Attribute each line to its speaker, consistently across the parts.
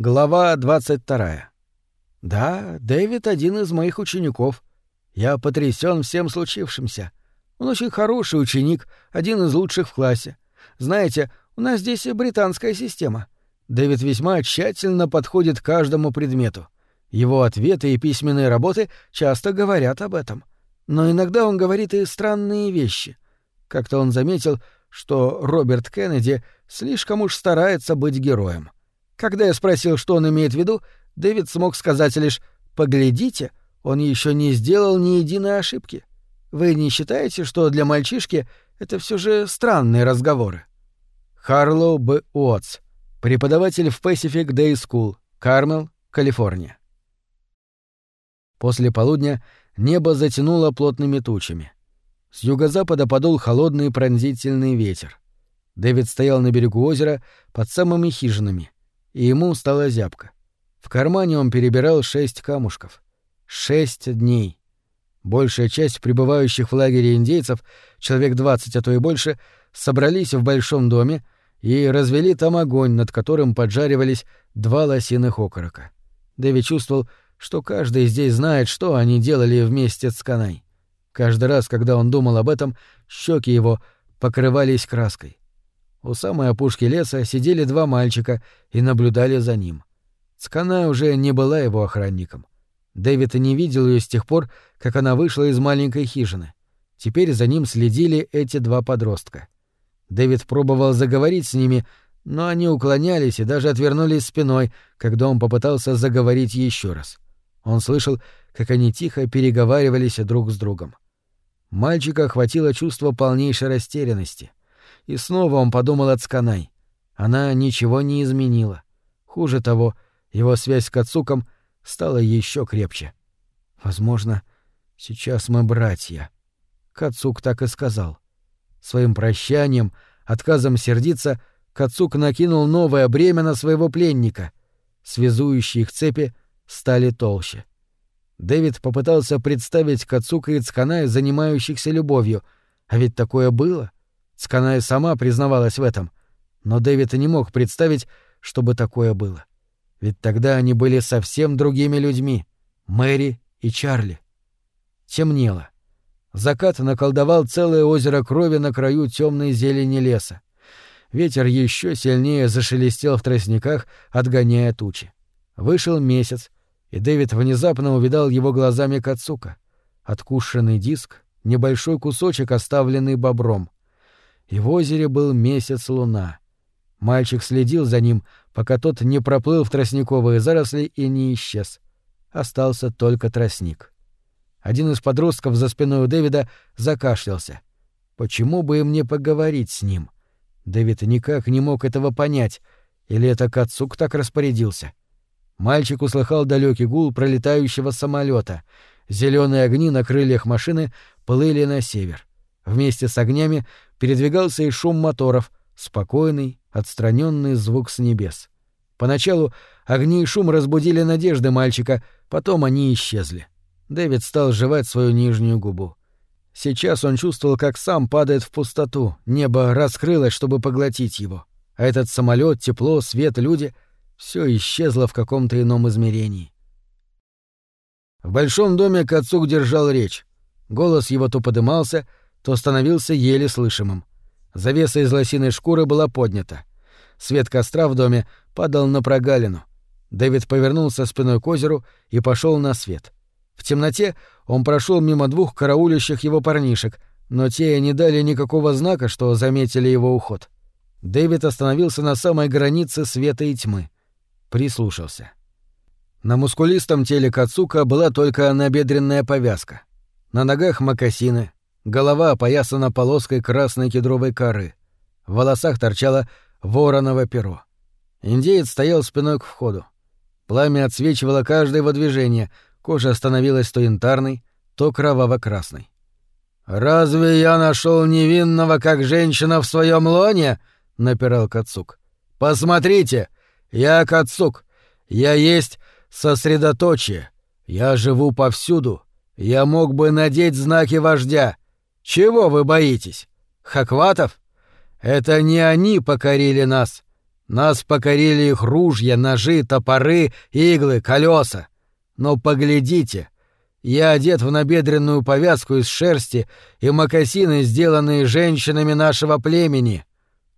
Speaker 1: Глава 22. Да, Дэвид один из моих учеников. Я потрясен всем случившимся. Он очень хороший ученик, один из лучших в классе. Знаете, у нас здесь британская система. Дэвид весьма тщательно подходит к каждому предмету. Его ответы и письменные работы часто говорят об этом. Но иногда он говорит и странные вещи. Как-то он заметил, что Роберт Кеннеди слишком уж старается быть героем. Когда я спросил, что он имеет в виду, Дэвид смог сказать лишь «Поглядите, он еще не сделал ни единой ошибки». Вы не считаете, что для мальчишки это все же странные разговоры? Харлоу Б. Уотс, преподаватель в Pacific Day School, Кармел, Калифорния. После полудня небо затянуло плотными тучами. С юго-запада подул холодный пронзительный ветер. Дэвид стоял на берегу озера под самыми хижинами — и ему стало зябко. В кармане он перебирал шесть камушков. Шесть дней. Большая часть пребывающих в лагере индейцев, человек двадцать, а то и больше, собрались в большом доме и развели там огонь, над которым поджаривались два лосиных окорока. Дэви чувствовал, что каждый здесь знает, что они делали вместе с Канай. Каждый раз, когда он думал об этом, щеки его покрывались краской. У самой опушки леса сидели два мальчика и наблюдали за ним. Цкана уже не была его охранником. Дэвид не видел ее с тех пор, как она вышла из маленькой хижины. Теперь за ним следили эти два подростка. Дэвид пробовал заговорить с ними, но они уклонялись и даже отвернулись спиной, когда он попытался заговорить еще раз. Он слышал, как они тихо переговаривались друг с другом. Мальчика охватило чувство полнейшей растерянности. И снова он подумал о Цканай. Она ничего не изменила. Хуже того, его связь с Кацуком стала еще крепче. Возможно, сейчас мы братья. Кацук так и сказал. Своим прощанием, отказом сердиться, Кацук накинул новое бремя на своего пленника. Связующие их цепи стали толще. Дэвид попытался представить Кацука и Цканай, занимающихся любовью, а ведь такое было. Сканая сама признавалась в этом, но Дэвид и не мог представить, чтобы такое было. Ведь тогда они были совсем другими людьми — Мэри и Чарли. Темнело. Закат наколдовал целое озеро крови на краю темной зелени леса. Ветер еще сильнее зашелестел в тростниках, отгоняя тучи. Вышел месяц, и Дэвид внезапно увидал его глазами Кацука. Откушенный диск, небольшой кусочек, оставленный бобром и в озере был месяц луна. Мальчик следил за ним, пока тот не проплыл в тростниковые заросли и не исчез. Остался только тростник. Один из подростков за спиной у Дэвида закашлялся. Почему бы им не поговорить с ним? Дэвид никак не мог этого понять, или это Кацук так распорядился. Мальчик услыхал далекий гул пролетающего самолета. Зеленые огни на крыльях машины плыли на север. Вместе с огнями передвигался и шум моторов, спокойный, отстраненный звук с небес. Поначалу огни и шум разбудили надежды мальчика, потом они исчезли. Дэвид стал жевать свою нижнюю губу. Сейчас он чувствовал, как сам падает в пустоту, небо раскрылось, чтобы поглотить его. А этот самолет, тепло, свет, люди — все исчезло в каком-то ином измерении. В большом доме Кацук держал речь. Голос его то подымался, то становился еле слышимым. Завеса из лосиной шкуры была поднята. Свет костра в доме падал на прогалину. Дэвид повернулся спиной к озеру и пошел на свет. В темноте он прошел мимо двух караулящих его парнишек, но те не дали никакого знака, что заметили его уход. Дэвид остановился на самой границе света и тьмы. Прислушался. На мускулистом теле Кацука была только набедренная повязка. На ногах мокасины, Голова опоясана полоской красной кедровой коры. В волосах торчало вороново перо. Индеец стоял спиной к входу. Пламя отсвечивало каждое его движение, кожа становилась то янтарной, то кроваво-красной. «Разве я нашел невинного, как женщина в своем лоне?» — напирал Кацук. «Посмотрите! Я Кацук! Я есть сосредоточие! Я живу повсюду! Я мог бы надеть знаки вождя! Чего вы боитесь? Хакватов? Это не они покорили нас. Нас покорили их ружья, ножи, топоры, иглы, колеса. Но поглядите, я одет в набедренную повязку из шерсти и мокасины, сделанные женщинами нашего племени.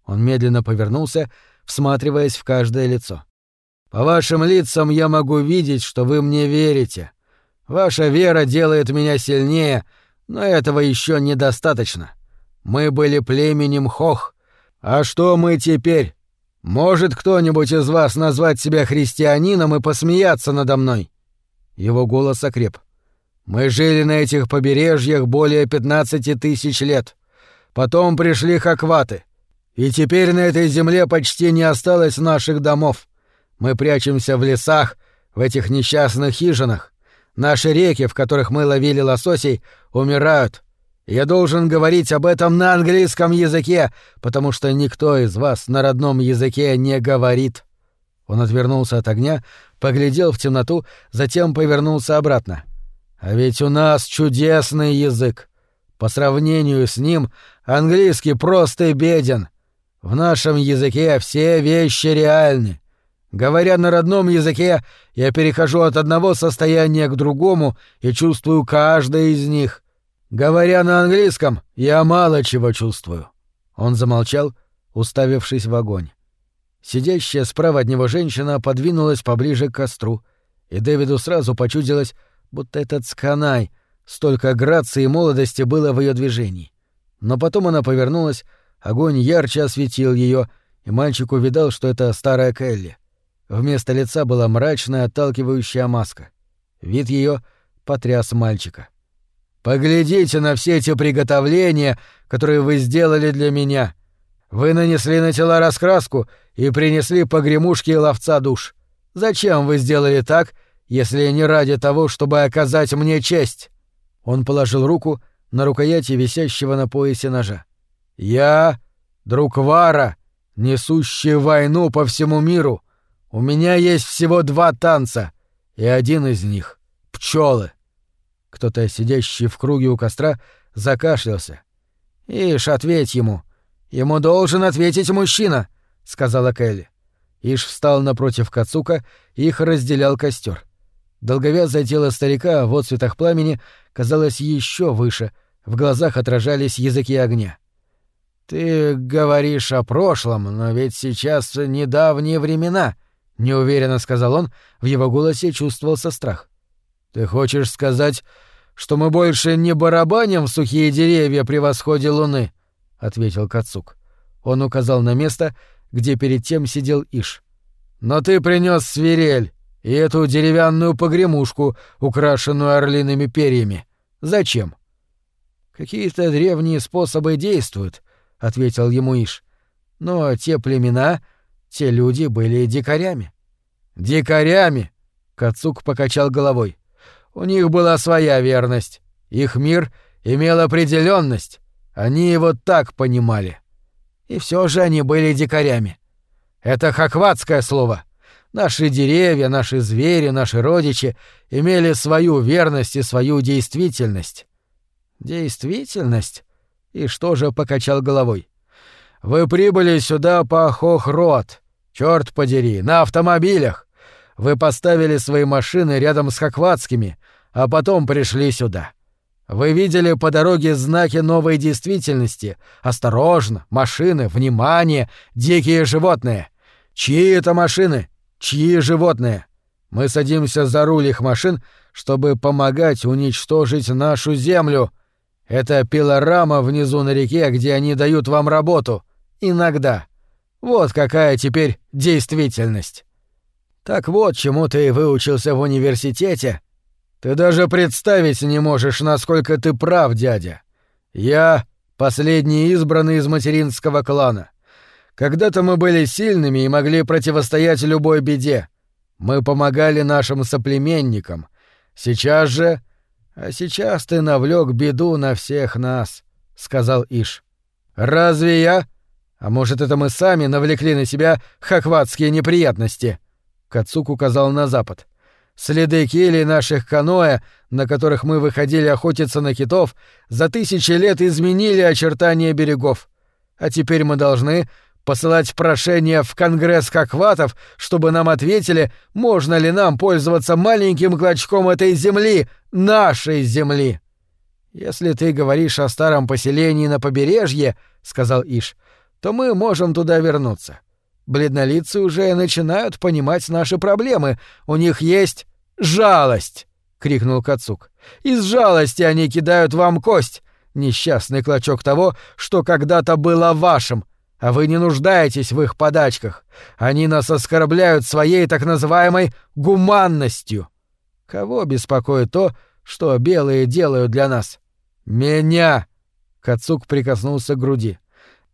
Speaker 1: Он медленно повернулся, всматриваясь в каждое лицо. По вашим лицам я могу видеть, что вы мне верите. Ваша вера делает меня сильнее, но этого еще недостаточно. Мы были племенем Хох. А что мы теперь? Может кто-нибудь из вас назвать себя христианином и посмеяться надо мной? Его голос окреп. Мы жили на этих побережьях более пятнадцати тысяч лет. Потом пришли хакваты. И теперь на этой земле почти не осталось наших домов. Мы прячемся в лесах, в этих несчастных хижинах. Наши реки, в которых мы ловили лососей, умирают. Я должен говорить об этом на английском языке, потому что никто из вас на родном языке не говорит». Он отвернулся от огня, поглядел в темноту, затем повернулся обратно. «А ведь у нас чудесный язык. По сравнению с ним английский просто беден. В нашем языке все вещи реальны. Говоря на родном языке, я перехожу от одного состояния к другому и чувствую каждое из них. Говоря на английском, я мало чего чувствую. Он замолчал, уставившись в огонь. Сидящая справа от него женщина подвинулась поближе к костру, и Дэвиду сразу почудилось, будто этот сканай, столько грации и молодости было в ее движении. Но потом она повернулась, огонь ярче осветил ее, и мальчик увидал, что это старая Келли. Вместо лица была мрачная, отталкивающая маска. Вид ее потряс мальчика. — Поглядите на все эти приготовления, которые вы сделали для меня. Вы нанесли на тела раскраску и принесли погремушки ловца душ. Зачем вы сделали так, если не ради того, чтобы оказать мне честь?» Он положил руку на рукояти висящего на поясе ножа. «Я, друг Вара, несущий войну по всему миру, у меня есть всего два танца, и один из них — пчелы. Кто-то, сидящий в круге у костра, закашлялся. «Ишь, ответь ему. Ему должен ответить мужчина», — сказала Келли. Иш встал напротив Кацука, их разделял костер. Долговязое тело старика в отцветах пламени казалось еще выше, в глазах отражались языки огня. «Ты говоришь о прошлом, но ведь сейчас недавние времена», — неуверенно сказал он, в его голосе чувствовался страх. «Ты хочешь сказать, что мы больше не барабаним в сухие деревья при восходе луны?» — ответил Кацук. Он указал на место, где перед тем сидел Иш. «Но ты принес свирель и эту деревянную погремушку, украшенную орлиными перьями. Зачем?» «Какие-то древние способы действуют», — ответил ему Иш. «Но те племена, те люди были дикарями». «Дикарями?» — Кацук покачал головой. У них была своя верность. Их мир имел определенность. Они его так понимали. И все же они были дикарями. Это хакватское слово. Наши деревья, наши звери, наши родичи имели свою верность и свою действительность. Действительность? И что же покачал головой? Вы прибыли сюда по Хохрот. Черт подери, на автомобилях. Вы поставили свои машины рядом с хакватскими, а потом пришли сюда. Вы видели по дороге знаки новой действительности. Осторожно, машины, внимание, дикие животные. Чьи это машины? Чьи животные? Мы садимся за руль их машин, чтобы помогать уничтожить нашу землю. Это пилорама внизу на реке, где они дают вам работу. Иногда. Вот какая теперь действительность. Так вот, чему ты выучился в университете, ты даже представить не можешь, насколько ты прав, дядя. Я последний избранный из материнского клана. Когда-то мы были сильными и могли противостоять любой беде. Мы помогали нашим соплеменникам. Сейчас же... А сейчас ты навлек беду на всех нас, — сказал Иш. Разве я? А может, это мы сами навлекли на себя хакватские неприятности? Кацук указал на запад. Следы кели наших каноэ, на которых мы выходили охотиться на китов, за тысячи лет изменили очертания берегов. А теперь мы должны Посылать прошение в Конгресс Хакватов, чтобы нам ответили, можно ли нам пользоваться маленьким клочком этой земли, нашей земли. Если ты говоришь о старом поселении на побережье, сказал Иш, то мы можем туда вернуться. Бледнолицы уже начинают понимать наши проблемы. У них есть жалость, крикнул Кацук. Из жалости они кидают вам кость, несчастный клочок того, что когда-то было вашим, а вы не нуждаетесь в их подачках. Они нас оскорбляют своей так называемой гуманностью. Кого беспокоит то, что белые делают для нас? Меня! Кацук прикоснулся к груди.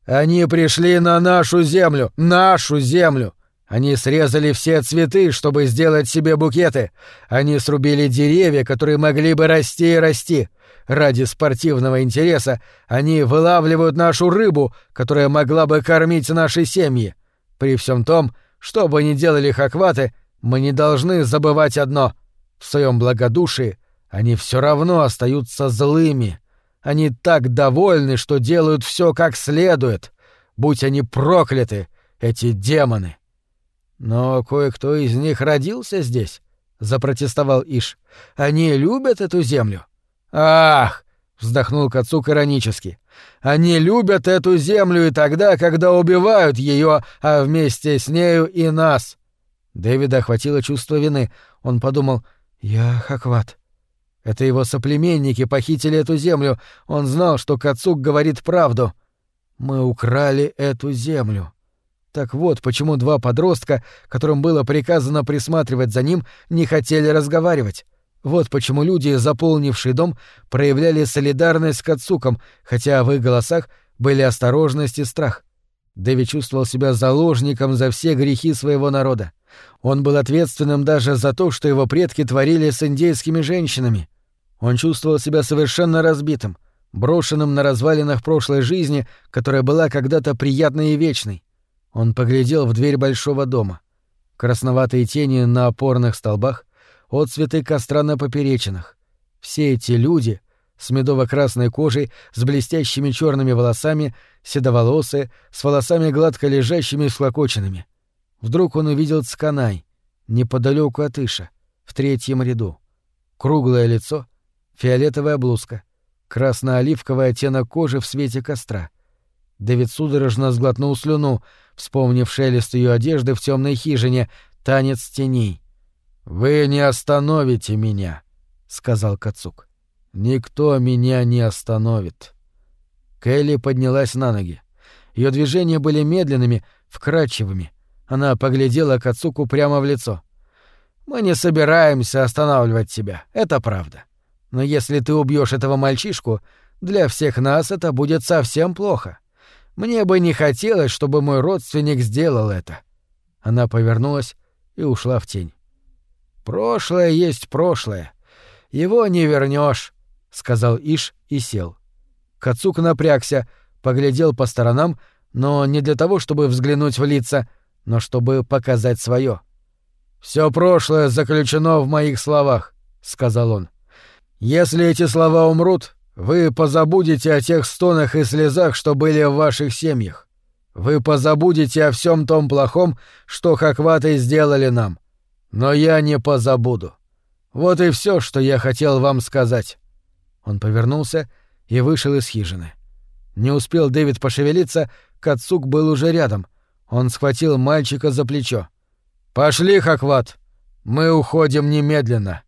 Speaker 1: Они пришли на нашу землю, нашу землю. Они срезали все цветы, чтобы сделать себе букеты. Они срубили деревья, которые могли бы расти и расти. Ради спортивного интереса они вылавливают нашу рыбу, которая могла бы кормить наши семьи. При всем том, что бы ни делали хакваты, мы не должны забывать одно. В своем благодушии они все равно остаются злыми. Они так довольны, что делают все как следует. Будь они прокляты, эти демоны. Но кое-кто из них родился здесь, запротестовал Иш. Они любят эту землю. Ах, вздохнул Кацук иронически. Они любят эту землю и тогда, когда убивают ее, а вместе с нею и нас. Дэвида охватило чувство вины. Он подумал: "Я Хакват. Это его соплеменники похитили эту землю. Он знал, что Кацук говорит правду. Мы украли эту землю. Так вот, почему два подростка, которым было приказано присматривать за ним, не хотели разговаривать. Вот почему люди, заполнившие дом, проявляли солидарность с Кацуком, хотя в их голосах были осторожность и страх. Дэви чувствовал себя заложником за все грехи своего народа. Он был ответственным даже за то, что его предки творили с индейскими женщинами. Он чувствовал себя совершенно разбитым, брошенным на развалинах прошлой жизни, которая была когда-то приятной и вечной. Он поглядел в дверь большого дома. Красноватые тени на опорных столбах, отцветы костра на поперечинах. Все эти люди с медово-красной кожей, с блестящими черными волосами, седоволосые, с волосами гладко лежащими и склокоченными. Вдруг он увидел Цканай, неподалеку от Иша, в третьем ряду. Круглое лицо — фиолетовая блузка, красно-оливковый оттенок кожи в свете костра. Дэвид судорожно сглотнул слюну, вспомнив шелест ее одежды в темной хижине, танец теней. «Вы не остановите меня», — сказал Кацук. «Никто меня не остановит». Келли поднялась на ноги. Ее движения были медленными, вкрадчивыми. Она поглядела Кацуку прямо в лицо. «Мы не собираемся останавливать тебя, это правда. Но если ты убьешь этого мальчишку, для всех нас это будет совсем плохо. Мне бы не хотелось, чтобы мой родственник сделал это. Она повернулась и ушла в тень. Прошлое есть прошлое. Его не вернешь, сказал Иш и сел. Кацук напрягся, поглядел по сторонам, но не для того, чтобы взглянуть в лица, но чтобы показать свое. Все прошлое заключено в моих словах, сказал он. Если эти слова умрут, вы позабудете о тех стонах и слезах, что были в ваших семьях. Вы позабудете о всем том плохом, что хакваты сделали нам. Но я не позабуду. Вот и все, что я хотел вам сказать. Он повернулся и вышел из хижины. Не успел Дэвид пошевелиться, Кацук был уже рядом. Он схватил мальчика за плечо. «Пошли, Хакват! Мы уходим немедленно!»